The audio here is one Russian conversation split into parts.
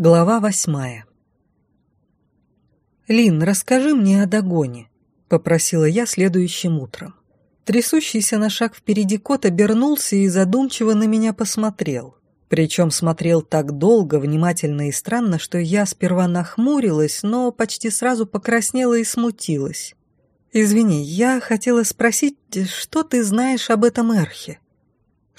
Глава восьмая. «Лин, расскажи мне о Дагоне», — попросила я следующим утром. Трясущийся на шаг впереди кот обернулся и задумчиво на меня посмотрел. Причем смотрел так долго, внимательно и странно, что я сперва нахмурилась, но почти сразу покраснела и смутилась. «Извини, я хотела спросить, что ты знаешь об этом Эрхе?»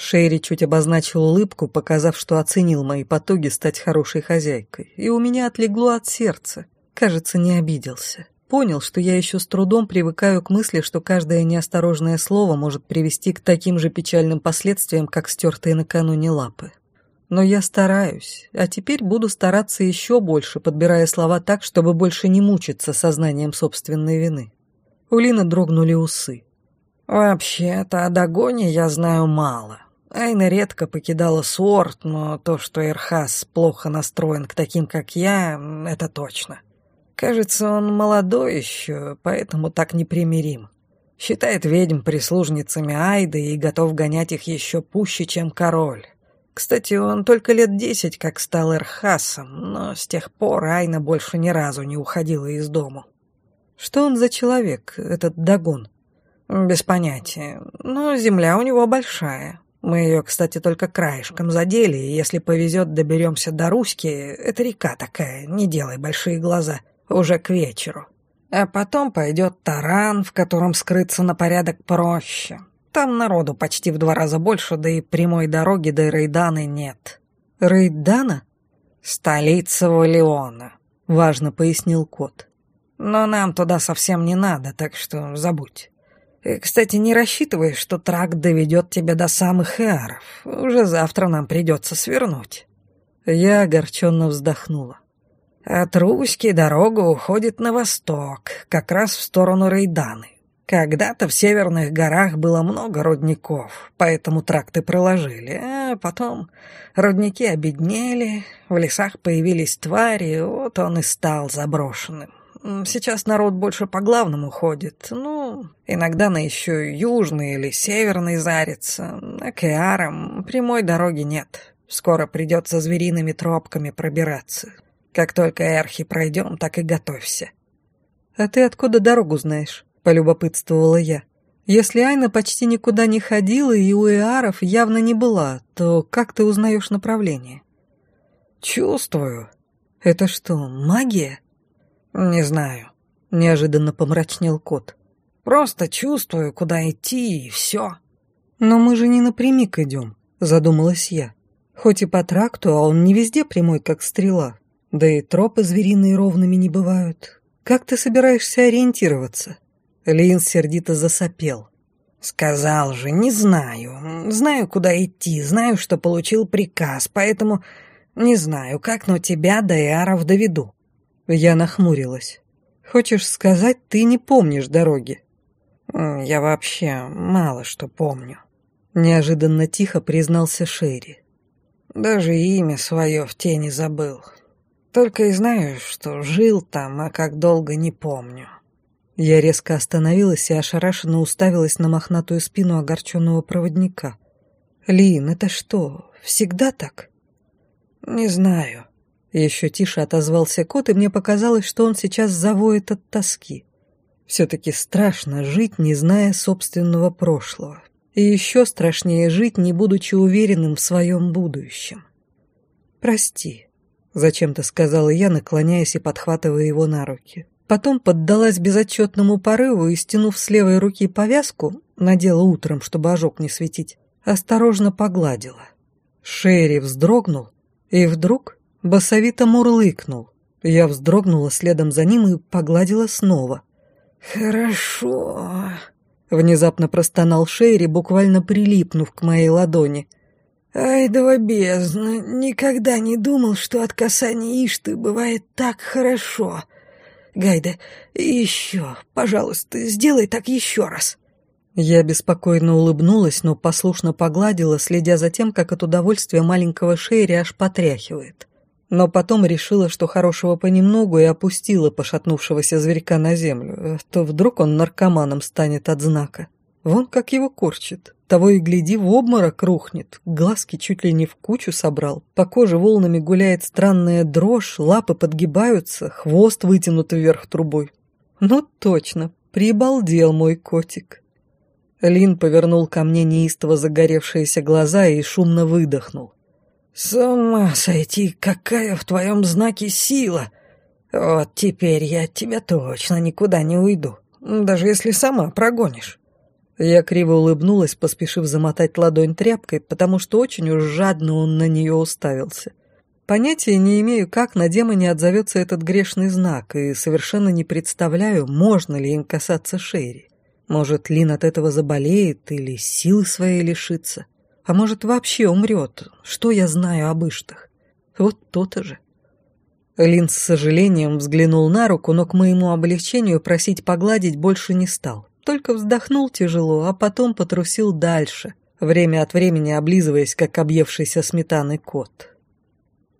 Шерри чуть обозначил улыбку, показав, что оценил мои потуги стать хорошей хозяйкой, и у меня отлегло от сердца. Кажется, не обиделся. Понял, что я еще с трудом привыкаю к мысли, что каждое неосторожное слово может привести к таким же печальным последствиям, как стертые накануне лапы. Но я стараюсь, а теперь буду стараться еще больше, подбирая слова так, чтобы больше не мучиться сознанием собственной вины. У Лины дрогнули усы. «Вообще-то о Дагоне я знаю мало. Айна редко покидала Суорт, но то, что Эрхас плохо настроен к таким, как я, это точно. Кажется, он молодой еще, поэтому так непримирим. Считает ведьм прислужницами Айды и готов гонять их еще пуще, чем король. Кстати, он только лет десять как стал Эрхасом, но с тех пор Айна больше ни разу не уходила из дому. Что он за человек, этот Дагон? Без понятия, но земля у него большая. Мы ее, кстати, только краешком задели, и если повезет, доберемся до Руськи, это река такая, не делай большие глаза, уже к вечеру. А потом пойдет таран, в котором скрыться на порядок проще. Там народу почти в два раза больше, да и прямой дороги до Рейданы нет. Рейдана? Столица Валиона, важно пояснил кот. Но нам туда совсем не надо, так что забудь. Э, кстати, не рассчитывай, что тракт доведет тебя до самых Иаров. Уже завтра нам придется свернуть». Я огорченно вздохнула. От Руськи дорога уходит на восток, как раз в сторону Рейданы. Когда-то в северных горах было много рудников, поэтому тракты проложили, а потом рудники обеднели, в лесах появились твари, вот он и стал заброшенным. Сейчас народ больше по главному ходит. Ну, иногда на еще южный или северный зарится. А к Иарам прямой дороги нет. Скоро придется звериными тропками пробираться. Как только Эрхи пройдем, так и готовься. «А ты откуда дорогу знаешь?» — полюбопытствовала я. «Если Айна почти никуда не ходила и у Иаров явно не была, то как ты узнаешь направление?» «Чувствую». «Это что, магия?» «Не знаю», — неожиданно помрачнел кот. «Просто чувствую, куда идти, и все». «Но мы же не напрямик идем», — задумалась я. «Хоть и по тракту, а он не везде прямой, как стрела. Да и тропы звериные ровными не бывают. Как ты собираешься ориентироваться?» Лин сердито засопел. «Сказал же, не знаю. Знаю, куда идти, знаю, что получил приказ, поэтому не знаю, как, но тебя до Иаров доведу». Я нахмурилась. «Хочешь сказать, ты не помнишь дороги?» «Я вообще мало что помню», — неожиданно тихо признался Шерри. «Даже имя свое в тени забыл. Только и знаю, что жил там, а как долго не помню». Я резко остановилась и ошарашенно уставилась на мохнатую спину огорченного проводника. «Лин, это что, всегда так?» «Не знаю», еще тише отозвался кот, и мне показалось, что он сейчас завоет от тоски. Все-таки страшно жить, не зная собственного прошлого. И еще страшнее жить, не будучи уверенным в своем будущем. «Прости», — зачем-то сказала я, наклоняясь и подхватывая его на руки. Потом поддалась безотчетному порыву и, стянув с левой руки повязку, надела утром, чтобы ожог не светить, осторожно погладила. Шерри вздрогнул, и вдруг Басовито мурлыкнул. Я вздрогнула следом за ним и погладила снова. «Хорошо», — внезапно простонал Шейри, буквально прилипнув к моей ладони. «Ай, да бездна, никогда не думал, что от касания Ишты бывает так хорошо. Гайда, еще, пожалуйста, сделай так еще раз». Я беспокойно улыбнулась, но послушно погладила, следя за тем, как от удовольствия маленького Шейри аж потряхивает но потом решила, что хорошего понемногу и опустила пошатнувшегося зверька на землю, то вдруг он наркоманом станет от знака. Вон как его корчит. Того и гляди, в обморок рухнет. Глазки чуть ли не в кучу собрал. По коже волнами гуляет странная дрожь, лапы подгибаются, хвост вытянут вверх трубой. Ну точно, прибалдел мой котик. Лин повернул ко мне неистово загоревшиеся глаза и шумно выдохнул. «С ума сойти, какая в твоем знаке сила! Вот теперь я от тебя точно никуда не уйду, даже если сама прогонишь». Я криво улыбнулась, поспешив замотать ладонь тряпкой, потому что очень уж жадно он на нее уставился. Понятия не имею, как на демоне отзовется этот грешный знак, и совершенно не представляю, можно ли им касаться Шерри. Может, Лин от этого заболеет или силы своей лишится. А может, вообще умрет. Что я знаю об Иштах? Вот то-то же. Лин с сожалением взглянул на руку, но к моему облегчению просить погладить больше не стал. Только вздохнул тяжело, а потом потрусил дальше, время от времени облизываясь, как объевшийся сметаны кот.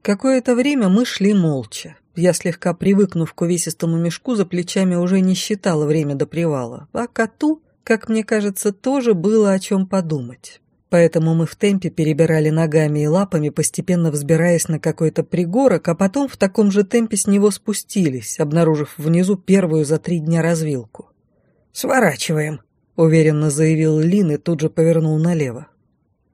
Какое-то время мы шли молча. Я, слегка привыкнув к увесистому мешку, за плечами уже не считала время до привала, а коту, как мне кажется, тоже было о чем подумать. Поэтому мы в темпе перебирали ногами и лапами, постепенно взбираясь на какой-то пригорок, а потом в таком же темпе с него спустились, обнаружив внизу первую за три дня развилку. «Сворачиваем», — уверенно заявил Лин и тут же повернул налево.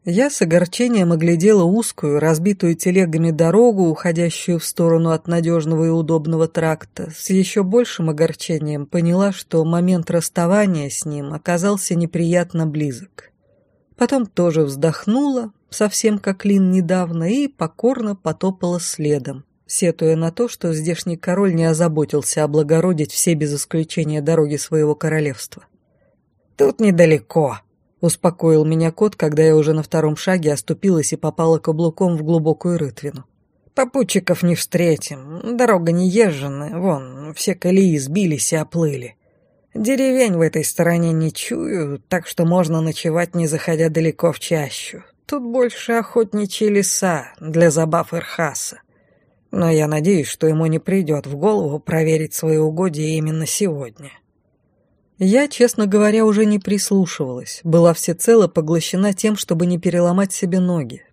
Я с огорчением оглядела узкую, разбитую телегами дорогу, уходящую в сторону от надежного и удобного тракта. С еще большим огорчением поняла, что момент расставания с ним оказался неприятно близок. Потом тоже вздохнула, совсем как Лин недавно, и покорно потопала следом, сетуя на то, что здешний король не озаботился облагородить все без исключения дороги своего королевства. «Тут недалеко», — успокоил меня кот, когда я уже на втором шаге оступилась и попала каблуком в глубокую рытвину. «Попутчиков не встретим, дорога не езженная, вон, все колеи сбились и оплыли. Деревень в этой стороне не чую, так что можно ночевать, не заходя далеко в чащу. Тут больше охотничьи леса для забав Ирхаса. Но я надеюсь, что ему не придет в голову проверить свои угодья именно сегодня. Я, честно говоря, уже не прислушивалась, была всецело поглощена тем, чтобы не переломать себе ноги.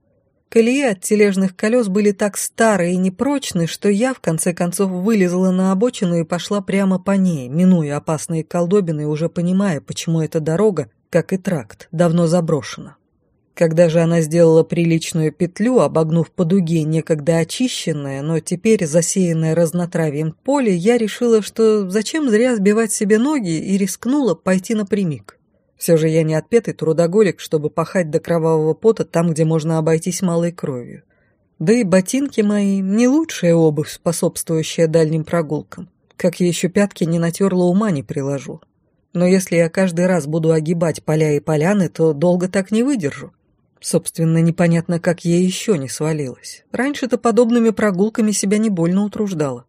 Колеи от тележных колес были так старые и непрочные, что я, в конце концов, вылезла на обочину и пошла прямо по ней, минуя опасные колдобины, уже понимая, почему эта дорога, как и тракт, давно заброшена. Когда же она сделала приличную петлю, обогнув по дуге некогда очищенное, но теперь засеянное разнотравием поле, я решила, что зачем зря сбивать себе ноги и рискнула пойти напрямик. Все же я не отпетый трудоголик, чтобы пахать до кровавого пота там, где можно обойтись малой кровью. Да и ботинки мои не лучшая обувь, способствующая дальним прогулкам. Как я еще пятки не натерла, ума не приложу. Но если я каждый раз буду огибать поля и поляны, то долго так не выдержу. Собственно, непонятно, как я еще не свалилась. Раньше-то подобными прогулками себя не больно утруждала.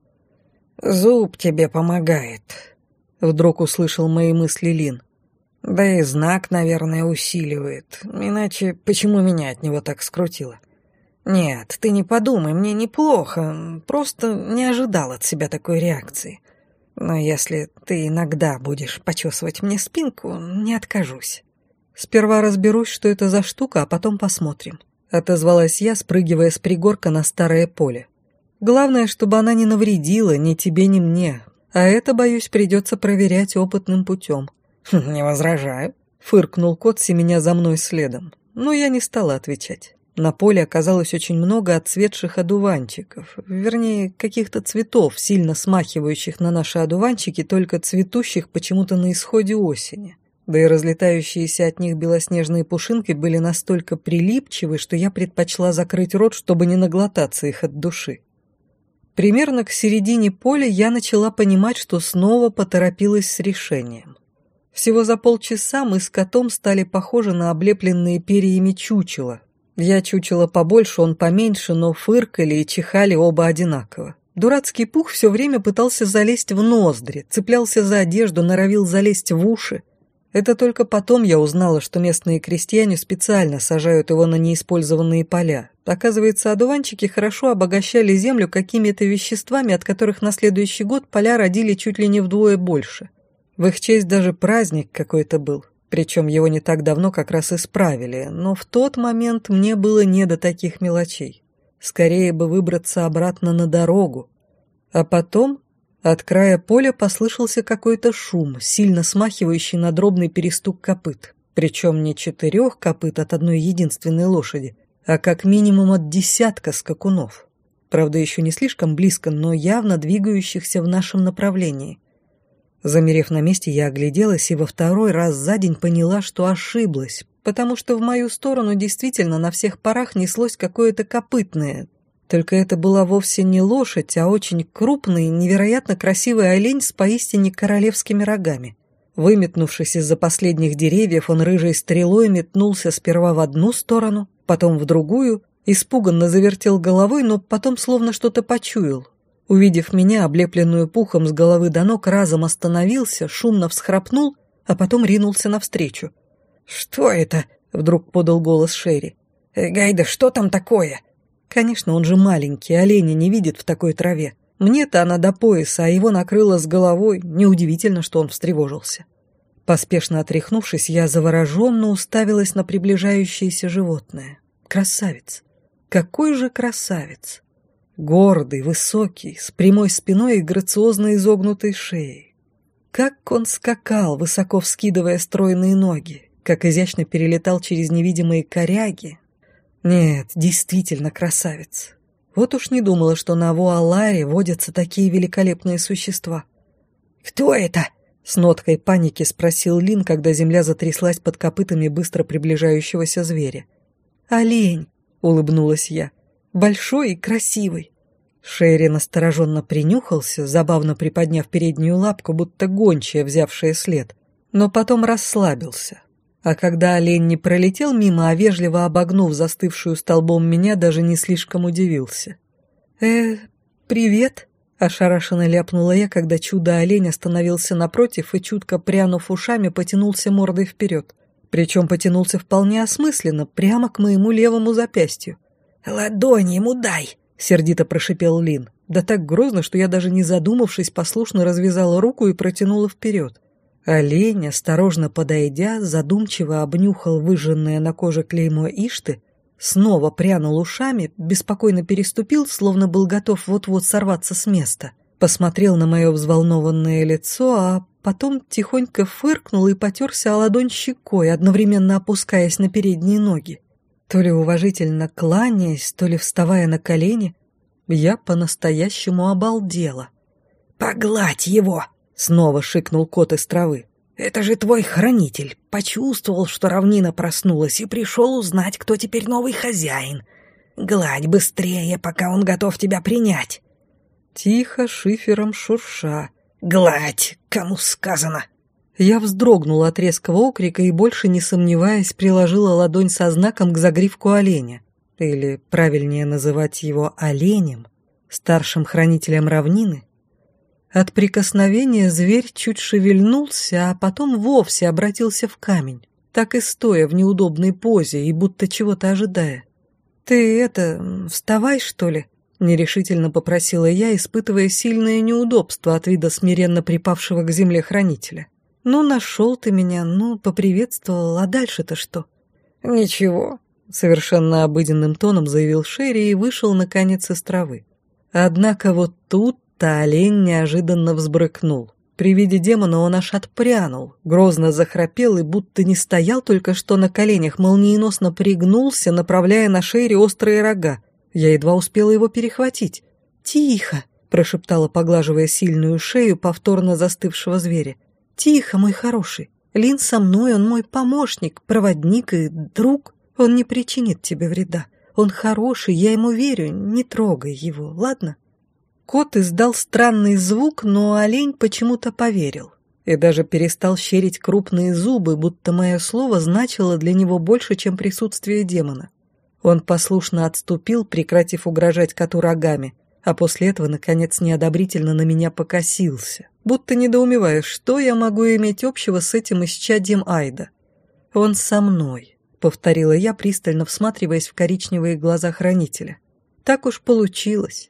«Зуб тебе помогает», — вдруг услышал мои мысли Лин. Да и знак, наверное, усиливает. Иначе почему меня от него так скрутило? Нет, ты не подумай, мне неплохо. Просто не ожидал от себя такой реакции. Но если ты иногда будешь почесывать мне спинку, не откажусь. Сперва разберусь, что это за штука, а потом посмотрим. Отозвалась я, спрыгивая с пригорка на старое поле. Главное, чтобы она не навредила ни тебе, ни мне. А это, боюсь, придется проверять опытным путем. «Не возражаю», — фыркнул кот, семеня за мной следом. Но я не стала отвечать. На поле оказалось очень много отцветших одуванчиков, вернее, каких-то цветов, сильно смахивающих на наши одуванчики, только цветущих почему-то на исходе осени. Да и разлетающиеся от них белоснежные пушинки были настолько прилипчивы, что я предпочла закрыть рот, чтобы не наглотаться их от души. Примерно к середине поля я начала понимать, что снова поторопилась с решением. Всего за полчаса мы с котом стали похожи на облепленные перьями чучела. Я чучела побольше, он поменьше, но фыркали и чихали оба одинаково. Дурацкий пух все время пытался залезть в ноздри, цеплялся за одежду, норовил залезть в уши. Это только потом я узнала, что местные крестьяне специально сажают его на неиспользованные поля. Оказывается, одуванчики хорошо обогащали землю какими-то веществами, от которых на следующий год поля родили чуть ли не вдвое больше. В их честь даже праздник какой-то был. Причем его не так давно как раз исправили, но в тот момент мне было не до таких мелочей. Скорее бы выбраться обратно на дорогу. А потом от края поля послышался какой-то шум, сильно смахивающий на дробный перестук копыт. Причем не четырех копыт от одной единственной лошади, а как минимум от десятка скакунов. Правда, еще не слишком близко, но явно двигающихся в нашем направлении. Замерев на месте, я огляделась и во второй раз за день поняла, что ошиблась, потому что в мою сторону действительно на всех парах неслось какое-то копытное. Только это была вовсе не лошадь, а очень крупный, невероятно красивый олень с поистине королевскими рогами. Выметнувшись из-за последних деревьев, он рыжей стрелой метнулся сперва в одну сторону, потом в другую, испуганно завертел головой, но потом словно что-то почуял, Увидев меня, облепленную пухом с головы до ног, разом остановился, шумно всхрапнул, а потом ринулся навстречу. «Что это?» — вдруг подал голос Шерри. «Э, «Гайда, что там такое?» Конечно, он же маленький, оленя не видит в такой траве. Мне-то она до пояса, а его накрыло с головой. Неудивительно, что он встревожился. Поспешно отряхнувшись, я завороженно уставилась на приближающееся животное. Красавец! Какой же красавец! Гордый, высокий, с прямой спиной и грациозно изогнутой шеей. Как он скакал, высоко вскидывая стройные ноги, как изящно перелетал через невидимые коряги. Нет, действительно красавец. Вот уж не думала, что на Вуаларе водятся такие великолепные существа. «Кто это?» — с ноткой паники спросил Лин, когда земля затряслась под копытами быстро приближающегося зверя. «Олень!» — улыбнулась я большой и красивый. Шерри настороженно принюхался, забавно приподняв переднюю лапку, будто гончая, взявшая след, но потом расслабился. А когда олень не пролетел мимо, а вежливо обогнув застывшую столбом меня, даже не слишком удивился. «Э, привет!» — ошарашенно ляпнула я, когда чудо-олень остановился напротив и, чутко прянув ушами, потянулся мордой вперед. Причем потянулся вполне осмысленно, прямо к моему левому запястью. «Ладонь ему дай!» — сердито прошипел Лин. Да так грозно, что я даже не задумавшись, послушно развязала руку и протянула вперед. Олень, осторожно подойдя, задумчиво обнюхал выжженное на коже клеймо Ишты, снова прянул ушами, беспокойно переступил, словно был готов вот-вот сорваться с места. Посмотрел на мое взволнованное лицо, а потом тихонько фыркнул и потерся о ладонь щекой, одновременно опускаясь на передние ноги. То ли уважительно кланяясь, то ли вставая на колени, я по-настоящему обалдела. «Погладь его!» — снова шикнул кот из травы. «Это же твой хранитель. Почувствовал, что равнина проснулась и пришел узнать, кто теперь новый хозяин. Гладь быстрее, пока он готов тебя принять». Тихо, шифером шурша. «Гладь, кому сказано!» Я вздрогнула от резкого окрика и, больше не сомневаясь, приложила ладонь со знаком к загривку оленя. Или, правильнее называть его оленем, старшим хранителем равнины. От прикосновения зверь чуть шевельнулся, а потом вовсе обратился в камень, так и стоя в неудобной позе и будто чего-то ожидая. «Ты это, вставай, что ли?» — нерешительно попросила я, испытывая сильное неудобство от вида смиренно припавшего к земле хранителя. Ну, нашел ты меня, ну, поприветствовал, а дальше-то что? Ничего, совершенно обыденным тоном заявил Шерри и вышел, наконец, из травы. Однако вот тут-то олень неожиданно взбрыкнул. При виде демона он аж отпрянул, грозно захрапел и будто не стоял только что на коленях, молниеносно пригнулся, направляя на Шерри острые рога. Я едва успела его перехватить. «Тихо!» — прошептала, поглаживая сильную шею повторно застывшего зверя. «Тихо, мой хороший. Лин со мной, он мой помощник, проводник и друг. Он не причинит тебе вреда. Он хороший, я ему верю, не трогай его, ладно?» Кот издал странный звук, но олень почему-то поверил и даже перестал щерить крупные зубы, будто мое слово значило для него больше, чем присутствие демона. Он послушно отступил, прекратив угрожать коту рогами, а после этого, наконец, неодобрительно на меня покосился, будто недоумевая, что я могу иметь общего с этим исчадьем Айда. «Он со мной», — повторила я, пристально всматриваясь в коричневые глаза хранителя. «Так уж получилось».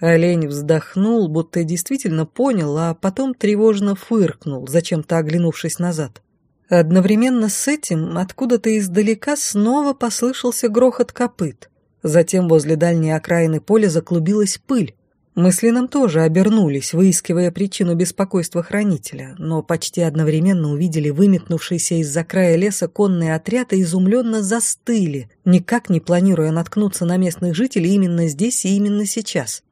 Олень вздохнул, будто действительно понял, а потом тревожно фыркнул, зачем-то оглянувшись назад. Одновременно с этим откуда-то издалека снова послышался грохот копыт. Затем возле дальней окраины поля заклубилась пыль. Мы с Лином тоже обернулись, выискивая причину беспокойства хранителя, но почти одновременно увидели выметнувшийся из-за края леса конный отряд и изумленно застыли, никак не планируя наткнуться на местных жителей именно здесь и именно сейчас.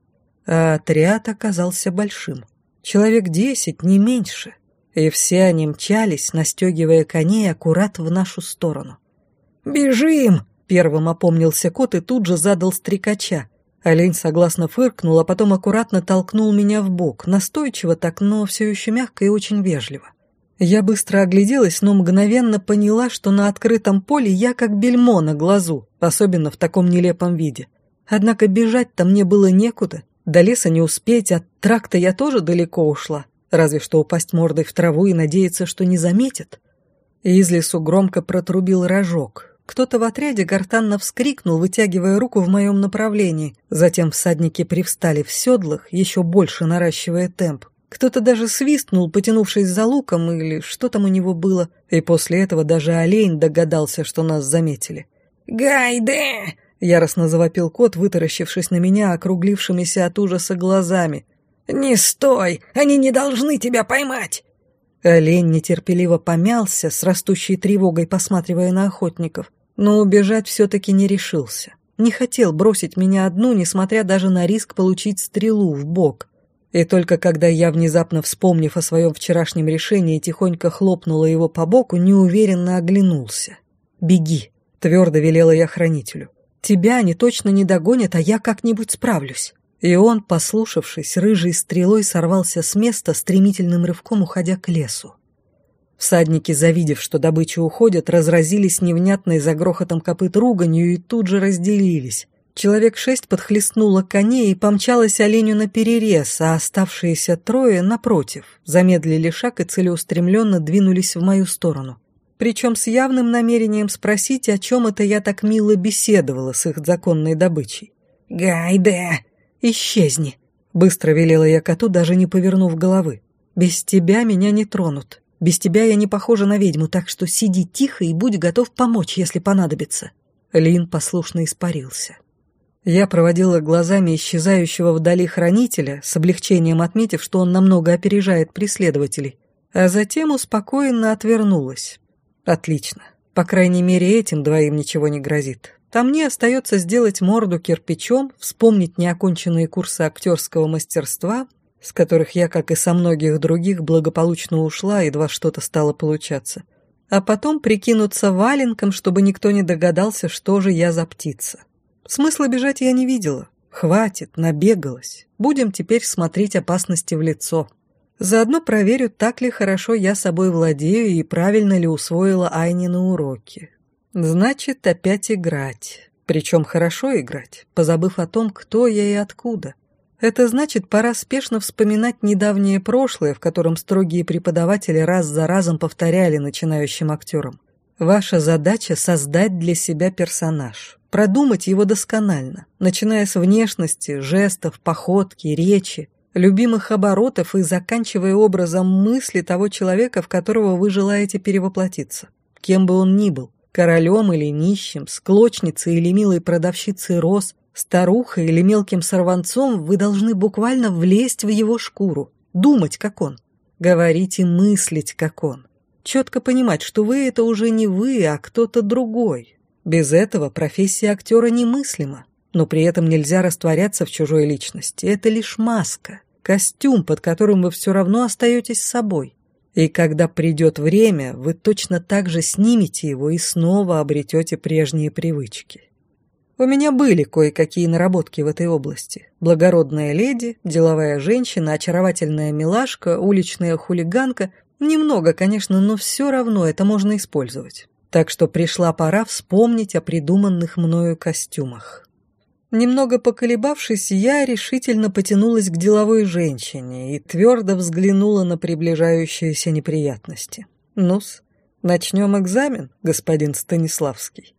А отряд оказался большим. Человек десять, не меньше и все они мчались, настегивая коней аккурат в нашу сторону. «Бежим!» — первым опомнился кот и тут же задал стрекача. Олень согласно фыркнул, а потом аккуратно толкнул меня в бок, настойчиво так, но все еще мягко и очень вежливо. Я быстро огляделась, но мгновенно поняла, что на открытом поле я как бельмо на глазу, особенно в таком нелепом виде. Однако бежать-то мне было некуда, до леса не успеть, от тракта я тоже далеко ушла разве что упасть мордой в траву и надеяться, что не заметят. Из лесу громко протрубил рожок. Кто-то в отряде гортанно вскрикнул, вытягивая руку в моем направлении. Затем всадники привстали в седлах, еще больше наращивая темп. Кто-то даже свистнул, потянувшись за луком, или что там у него было, и после этого даже олень догадался, что нас заметили. «Гайде!» — яростно завопил кот, вытаращившись на меня округлившимися от ужаса глазами. «Не стой! Они не должны тебя поймать!» Олень нетерпеливо помялся, с растущей тревогой посматривая на охотников, но убежать все-таки не решился. Не хотел бросить меня одну, несмотря даже на риск получить стрелу в бок. И только когда я, внезапно вспомнив о своем вчерашнем решении, тихонько хлопнула его по боку, неуверенно оглянулся. «Беги», — твердо велела я хранителю. «Тебя они точно не догонят, а я как-нибудь справлюсь». И он, послушавшись, рыжей стрелой сорвался с места, стремительным рывком уходя к лесу. Всадники, завидев, что добыча уходит, разразились невнятной за грохотом копыт руганью и тут же разделились. Человек шесть подхлестнуло коней и помчалось оленю на перерез, а оставшиеся трое, напротив, замедлили шаг и целеустремленно двинулись в мою сторону. Причем с явным намерением спросить, о чем это я так мило беседовала с их законной добычей. «Гайде!» «Исчезни!» — быстро велела я коту, даже не повернув головы. «Без тебя меня не тронут. Без тебя я не похожа на ведьму, так что сиди тихо и будь готов помочь, если понадобится». Лин послушно испарился. Я проводила глазами исчезающего вдали хранителя, с облегчением отметив, что он намного опережает преследователей, а затем успокоенно отвернулась. «Отлично. По крайней мере, этим двоим ничего не грозит. Там мне остается сделать морду кирпичом, вспомнить неоконченные курсы актерского мастерства, с которых я, как и со многих других, благополучно ушла, едва что-то стало получаться. А потом прикинуться валенком, чтобы никто не догадался, что же я за птица. Смысла бежать я не видела. Хватит, набегалась. Будем теперь смотреть опасности в лицо. Заодно проверю, так ли хорошо я собой владею и правильно ли усвоила Айни на уроки. Значит, опять играть. Причем хорошо играть, позабыв о том, кто я и откуда. Это значит, пора спешно вспоминать недавнее прошлое, в котором строгие преподаватели раз за разом повторяли начинающим актерам. Ваша задача — создать для себя персонаж, продумать его досконально, начиная с внешности, жестов, походки, речи, любимых оборотов и заканчивая образом мысли того человека, в которого вы желаете перевоплотиться, кем бы он ни был королем или нищим, склочницей или милой продавщицей роз, старухой или мелким сорванцом, вы должны буквально влезть в его шкуру, думать, как он, говорить и мыслить, как он. Четко понимать, что вы — это уже не вы, а кто-то другой. Без этого профессия актера немыслима, но при этом нельзя растворяться в чужой личности. Это лишь маска, костюм, под которым вы все равно остаетесь собой. И когда придет время, вы точно так же снимете его и снова обретете прежние привычки. У меня были кое-какие наработки в этой области. Благородная леди, деловая женщина, очаровательная милашка, уличная хулиганка. Немного, конечно, но все равно это можно использовать. Так что пришла пора вспомнить о придуманных мною костюмах. Немного поколебавшись, я решительно потянулась к деловой женщине и твердо взглянула на приближающиеся неприятности. «Ну-с, начнем экзамен, господин Станиславский».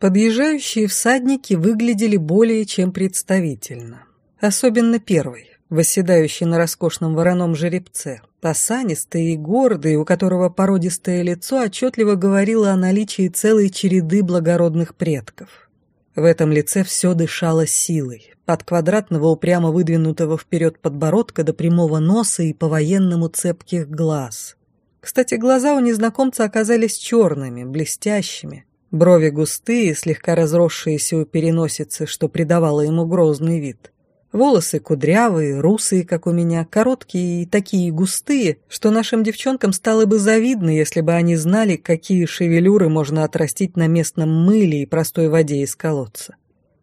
Подъезжающие всадники выглядели более чем представительно. Особенно первый, восседающий на роскошном вороном жеребце. Осанистый и гордый, у которого породистое лицо отчетливо говорило о наличии целой череды благородных предков. В этом лице все дышало силой, от квадратного упрямо выдвинутого вперед подбородка до прямого носа и по-военному цепких глаз. Кстати, глаза у незнакомца оказались черными, блестящими, брови густые, слегка разросшиеся у переносицы, что придавало ему грозный вид. Волосы кудрявые, русые, как у меня, короткие и такие густые, что нашим девчонкам стало бы завидно, если бы они знали, какие шевелюры можно отрастить на местном мыле и простой воде из колодца.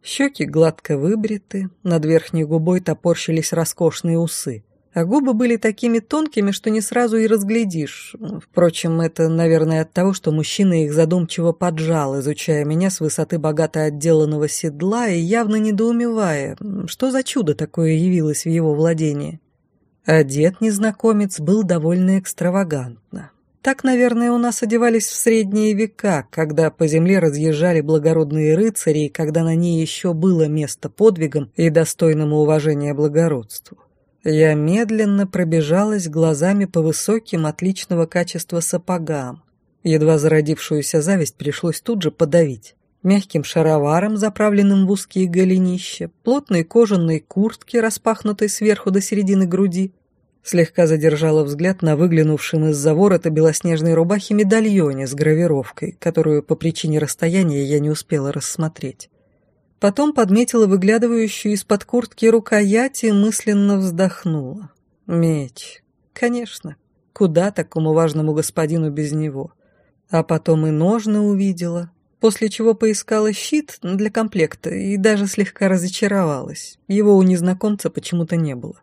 Щеки гладко выбриты, над верхней губой топорщились роскошные усы а губы были такими тонкими, что не сразу и разглядишь. Впрочем, это, наверное, от того, что мужчина их задумчиво поджал, изучая меня с высоты богато отделанного седла и явно недоумевая, что за чудо такое явилось в его владении. Одет незнакомец был довольно экстравагантно. Так, наверное, у нас одевались в средние века, когда по земле разъезжали благородные рыцари и когда на ней еще было место подвигам и достойному уважения благородству. Я медленно пробежалась глазами по высоким, отличного качества сапогам. Едва зародившуюся зависть пришлось тут же подавить. Мягким шароваром, заправленным в узкие голенища, плотной кожаной куртке, распахнутой сверху до середины груди. Слегка задержала взгляд на выглянувшем из-за ворота белоснежной рубахи медальоне с гравировкой, которую по причине расстояния я не успела рассмотреть. Потом подметила выглядывающую из-под куртки рукоять и мысленно вздохнула. Меч. Конечно. Куда такому важному господину без него? А потом и ножны увидела, после чего поискала щит для комплекта и даже слегка разочаровалась. Его у незнакомца почему-то не было.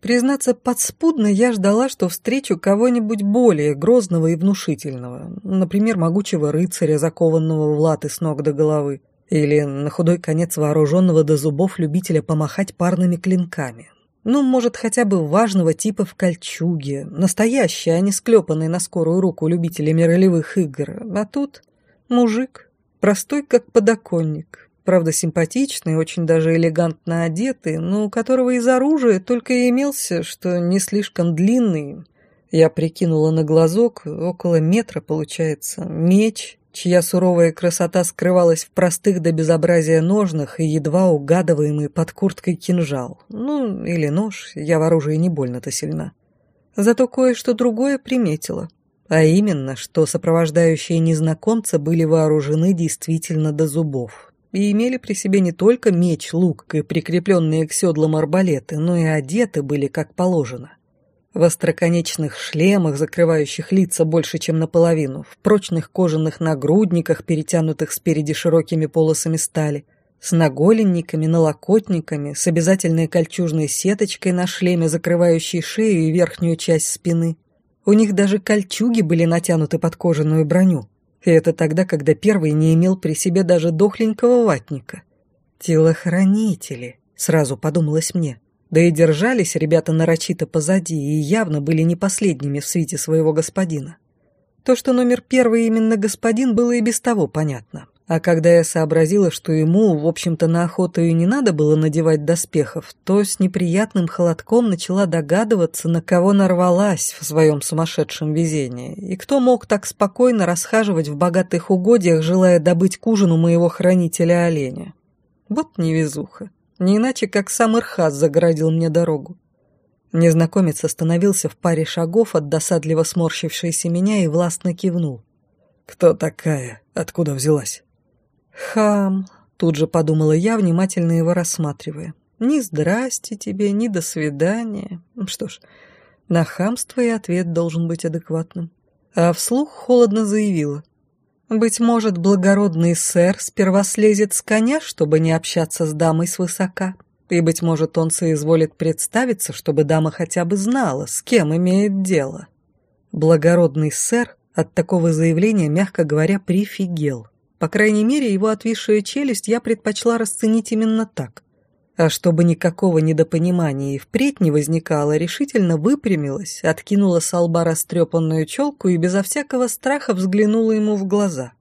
Признаться, подспудно я ждала, что встречу кого-нибудь более грозного и внушительного, например, могучего рыцаря, закованного в латы с ног до головы. Или на худой конец вооруженного до зубов любителя помахать парными клинками. Ну, может, хотя бы важного типа в кольчуге, настоящий, а не склепанный на скорую руку любителями ролевых игр. А тут мужик, простой как подоконник, правда симпатичный, очень даже элегантно одетый, но у которого из оружия только и имелся, что не слишком длинный. Я прикинула на глазок, около метра получается, меч чья суровая красота скрывалась в простых до безобразия ножнах и едва угадываемый под курткой кинжал. Ну, или нож, я в оружии не больно-то сильна. Зато кое-что другое приметила. А именно, что сопровождающие незнакомца были вооружены действительно до зубов. И имели при себе не только меч, лук и прикрепленные к седлам арбалеты, но и одеты были как положено в остроконечных шлемах, закрывающих лица больше, чем наполовину, в прочных кожаных нагрудниках, перетянутых спереди широкими полосами стали, с наголенниками, налокотниками, с обязательной кольчужной сеточкой на шлеме, закрывающей шею и верхнюю часть спины. У них даже кольчуги были натянуты под кожаную броню. И это тогда, когда первый не имел при себе даже дохленького ватника. «Телохранители», — сразу подумалось мне. Да и держались ребята нарочито позади и явно были не последними в свите своего господина. То, что номер первый именно господин, было и без того понятно. А когда я сообразила, что ему, в общем-то, на охоту и не надо было надевать доспехов, то с неприятным холодком начала догадываться, на кого нарвалась в своем сумасшедшем везении, и кто мог так спокойно расхаживать в богатых угодьях, желая добыть к ужину моего хранителя оленя. Вот невезуха. Не иначе, как сам Ирхаз загородил мне дорогу. Незнакомец остановился в паре шагов от досадливо сморщившейся меня и властно кивнул. «Кто такая? Откуда взялась?» «Хам», — тут же подумала я, внимательно его рассматривая. «Ни здрасте тебе, ни до свидания. Что ж, на хамство и ответ должен быть адекватным». А вслух холодно заявила. Быть может, благородный сэр сперва слезет с коня, чтобы не общаться с дамой свысока. И, быть может, он соизволит представиться, чтобы дама хотя бы знала, с кем имеет дело. Благородный сэр от такого заявления, мягко говоря, прифигел. По крайней мере, его отвисшая челюсть я предпочла расценить именно так. А чтобы никакого недопонимания и впредь не возникало, решительно выпрямилась, откинула с лба растрепанную челку и безо всякого страха взглянула ему в глаза.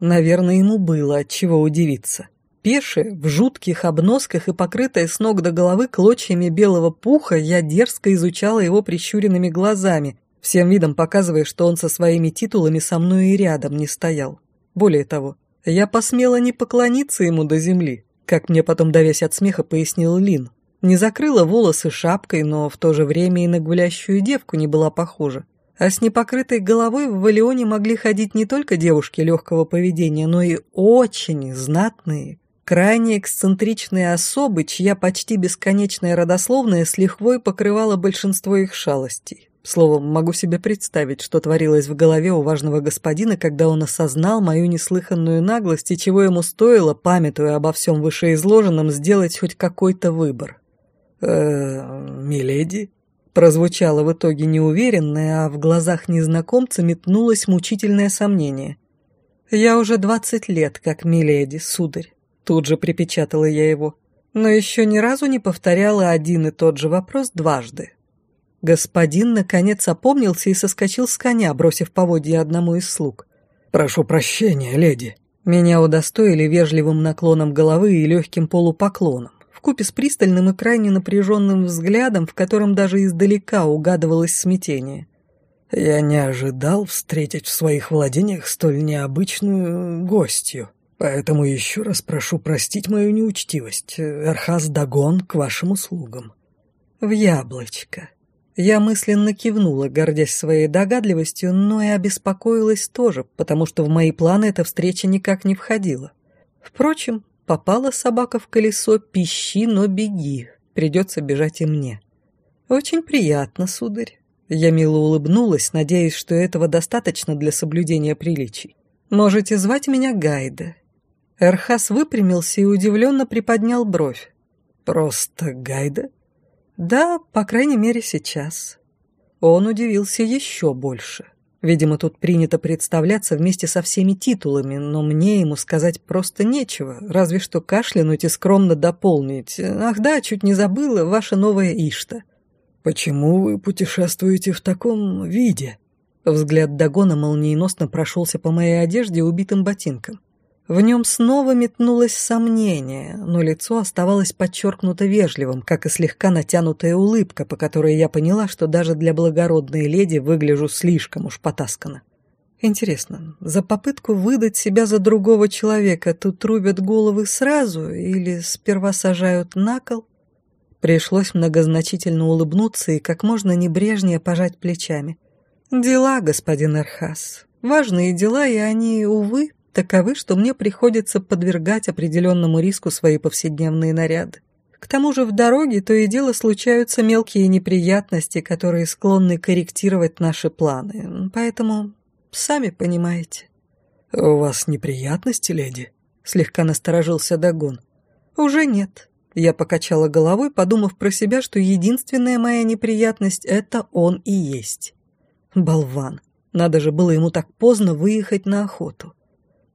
Наверное, ему было от чего удивиться. Опеши, в жутких обносках и покрытая с ног до головы клочьями белого пуха, я дерзко изучала его прищуренными глазами, всем видом показывая, что он со своими титулами со мной и рядом не стоял. Более того, я посмела не поклониться ему до земли, как мне потом, давясь от смеха, пояснил Лин. Не закрыла волосы шапкой, но в то же время и на гулящую девку не была похожа. А с непокрытой головой в Валионе могли ходить не только девушки легкого поведения, но и очень знатные, крайне эксцентричные особы, чья почти бесконечная родословная с лихвой покрывала большинство их шалостей. Словом, могу себе представить, что творилось в голове у важного господина, когда он осознал мою неслыханную наглость и чего ему стоило, памятуя обо всем вышеизложенном, сделать хоть какой-то выбор. «Э, миледи?» Прозвучало в итоге неуверенно, а в глазах незнакомца метнулось мучительное сомнение. «Я уже двадцать лет, как миледи, сударь», — тут же припечатала я его, но еще ни разу не повторяла один и тот же вопрос дважды. Господин, наконец, опомнился и соскочил с коня, бросив поводья одному из слуг. «Прошу прощения, леди». Меня удостоили вежливым наклоном головы и легким полупоклоном вкупе с пристальным и крайне напряженным взглядом, в котором даже издалека угадывалось смятение. «Я не ожидал встретить в своих владениях столь необычную гостью, поэтому еще раз прошу простить мою неучтивость. Архаз Дагон к вашим услугам». «В яблочко». Я мысленно кивнула, гордясь своей догадливостью, но и обеспокоилась тоже, потому что в мои планы эта встреча никак не входила. Впрочем, Попала собака в колесо, пищи, но беги. Придется бежать и мне. Очень приятно, сударь. Я мило улыбнулась, надеясь, что этого достаточно для соблюдения приличий. Можете звать меня Гайда. Эрхас выпрямился и удивленно приподнял бровь. Просто Гайда? Да, по крайней мере, сейчас. Он удивился еще больше. Видимо, тут принято представляться вместе со всеми титулами, но мне ему сказать просто нечего, разве что кашлянуть и скромно дополнить. Ах да, чуть не забыла, ваша новая Ишта. «Почему вы путешествуете в таком виде?» Взгляд Дагона молниеносно прошелся по моей одежде убитым ботинком. В нем снова метнулось сомнение, но лицо оставалось подчеркнуто вежливым, как и слегка натянутая улыбка, по которой я поняла, что даже для благородной леди выгляжу слишком уж потасканно. Интересно, за попытку выдать себя за другого человека тут рубят головы сразу или сперва сажают на кол? Пришлось многозначительно улыбнуться и как можно небрежнее пожать плечами. «Дела, господин Эрхас. Важные дела, и они, увы, таковы, что мне приходится подвергать определенному риску свои повседневные наряды. К тому же в дороге то и дело случаются мелкие неприятности, которые склонны корректировать наши планы. Поэтому, сами понимаете. «У вас неприятности, леди?» — слегка насторожился Дагон. «Уже нет». Я покачала головой, подумав про себя, что единственная моя неприятность — это он и есть. Болван. Надо же было ему так поздно выехать на охоту.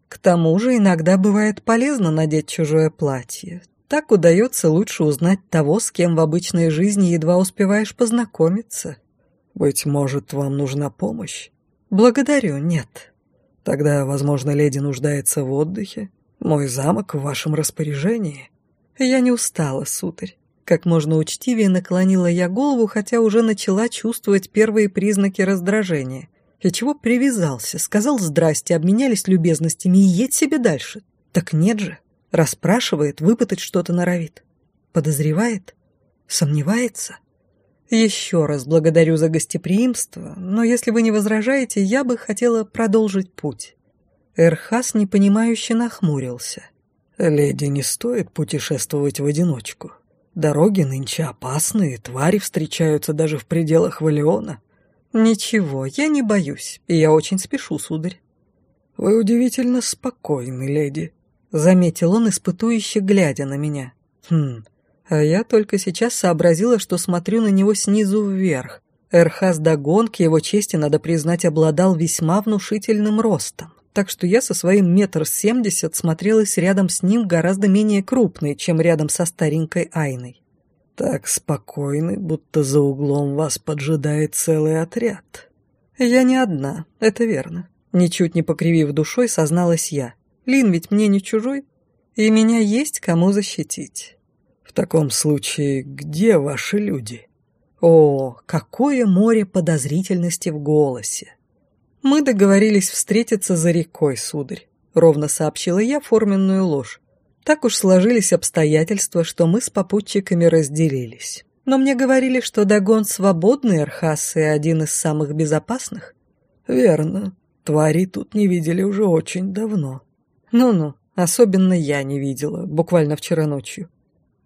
К тому же иногда бывает полезно надеть чужое платье. Так удается лучше узнать того, с кем в обычной жизни едва успеваешь познакомиться. Быть может, вам нужна помощь? Благодарю, нет. Тогда, возможно, леди нуждается в отдыхе. Мой замок в вашем распоряжении. Я не устала, сударь. Как можно учтивее наклонила я голову, хотя уже начала чувствовать первые признаки раздражения. И чего привязался? Сказал здрасте, обменялись любезностями и едь себе дальше. Так нет же. Расспрашивает, выпытать что-то норовит. Подозревает? Сомневается? Еще раз благодарю за гостеприимство, но если вы не возражаете, я бы хотела продолжить путь. Эрхас непонимающе нахмурился. «Леди, не стоит путешествовать в одиночку. Дороги нынче опасные, твари встречаются даже в пределах Валиона. «Ничего, я не боюсь, и я очень спешу, сударь». «Вы удивительно спокойны, леди», — заметил он, испытующе глядя на меня. «Хм, а я только сейчас сообразила, что смотрю на него снизу вверх. Эрхаз Дагон, к его чести, надо признать, обладал весьма внушительным ростом, так что я со своим метр семьдесят смотрелась рядом с ним гораздо менее крупной, чем рядом со старенькой Айной. Так спокойны, будто за углом вас поджидает целый отряд. Я не одна, это верно. Ничуть не покривив душой, созналась я. Лин ведь мне не чужой. и меня есть кому защитить. В таком случае, где ваши люди? О, какое море подозрительности в голосе. Мы договорились встретиться за рекой, сударь, ровно сообщила я форменную ложь. Так уж сложились обстоятельства, что мы с попутчиками разделились. Но мне говорили, что Дагон свободный Архас и один из самых безопасных. Верно. Твари тут не видели уже очень давно. Ну-ну, особенно я не видела, буквально вчера ночью.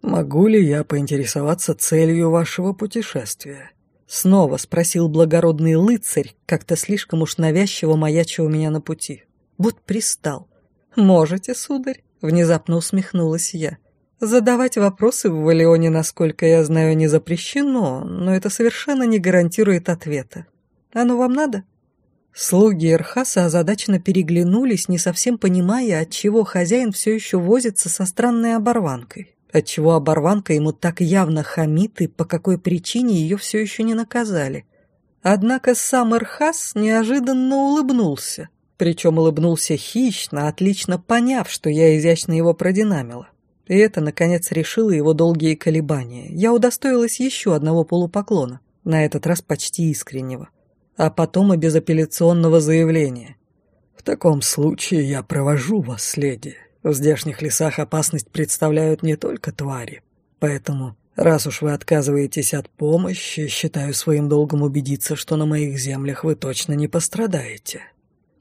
Могу ли я поинтересоваться целью вашего путешествия? Снова спросил благородный лыцарь, как-то слишком уж навязчиво маячил у меня на пути. Вот пристал. «Можете, сударь?» — внезапно усмехнулась я. «Задавать вопросы в Валионе, насколько я знаю, не запрещено, но это совершенно не гарантирует ответа. Оно вам надо?» Слуги Эрхаса озадаченно переглянулись, не совсем понимая, отчего хозяин все еще возится со странной оборванкой, отчего оборванка ему так явно хамит и по какой причине ее все еще не наказали. Однако сам Эрхас неожиданно улыбнулся, причем улыбнулся хищно, отлично поняв, что я изящно его продинамила. И это, наконец, решило его долгие колебания. Я удостоилась еще одного полупоклона, на этот раз почти искреннего а потом и безапелляционного заявления. «В таком случае я провожу вас, леди. В здешних лесах опасность представляют не только твари. Поэтому, раз уж вы отказываетесь от помощи, считаю своим долгом убедиться, что на моих землях вы точно не пострадаете».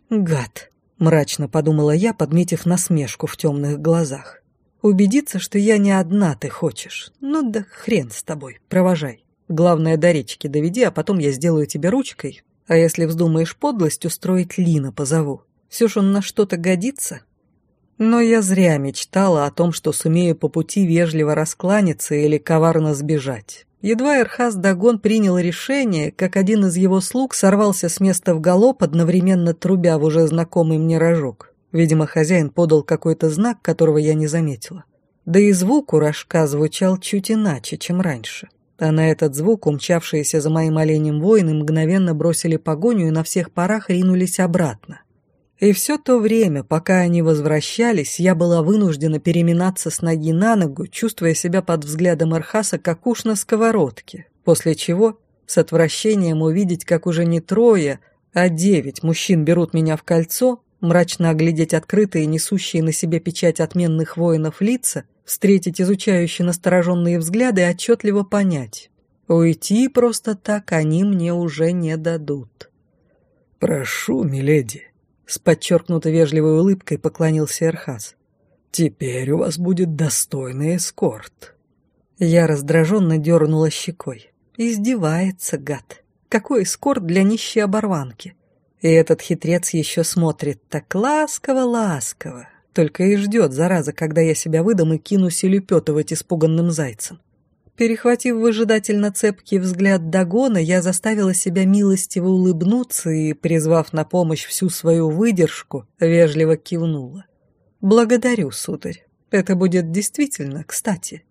«Гад», — мрачно подумала я, подметив насмешку в темных глазах. «Убедиться, что я не одна ты хочешь. Ну да хрен с тобой, провожай». Главное, до речки доведи, а потом я сделаю тебе ручкой. А если вздумаешь подлость устроить, Лина позову. Все же он на что-то годится. Но я зря мечтала о том, что сумею по пути вежливо раскланяться или коварно сбежать. Едва Эрхаз Дагон принял решение, как один из его слуг сорвался с места в галоп, одновременно трубя в уже знакомый мне рожок. Видимо, хозяин подал какой-то знак, которого я не заметила. Да и звук у рожка звучал чуть иначе, чем раньше а на этот звук умчавшиеся за моим оленем воины мгновенно бросили погоню и на всех парах ринулись обратно. И все то время, пока они возвращались, я была вынуждена переминаться с ноги на ногу, чувствуя себя под взглядом Архаса как уж на сковородке, после чего с отвращением увидеть, как уже не трое, а девять мужчин берут меня в кольцо, мрачно оглядеть открытые, несущие на себе печать отменных воинов лица, встретить изучающие настороженные взгляды и отчетливо понять. Уйти просто так они мне уже не дадут. «Прошу, миледи», — с подчеркнуто вежливой улыбкой поклонился Эрхаз. «Теперь у вас будет достойный эскорт». Я раздраженно дернула щекой. Издевается, гад. Какой эскорт для нищей оборванки. И этот хитрец еще смотрит так ласково-ласково. Только и ждет, зараза, когда я себя выдам и кинусь улепетывать испуганным зайцем. Перехватив выжидательно цепкий взгляд Дагона, я заставила себя милостиво улыбнуться и, призвав на помощь всю свою выдержку, вежливо кивнула. «Благодарю, сударь. Это будет действительно кстати».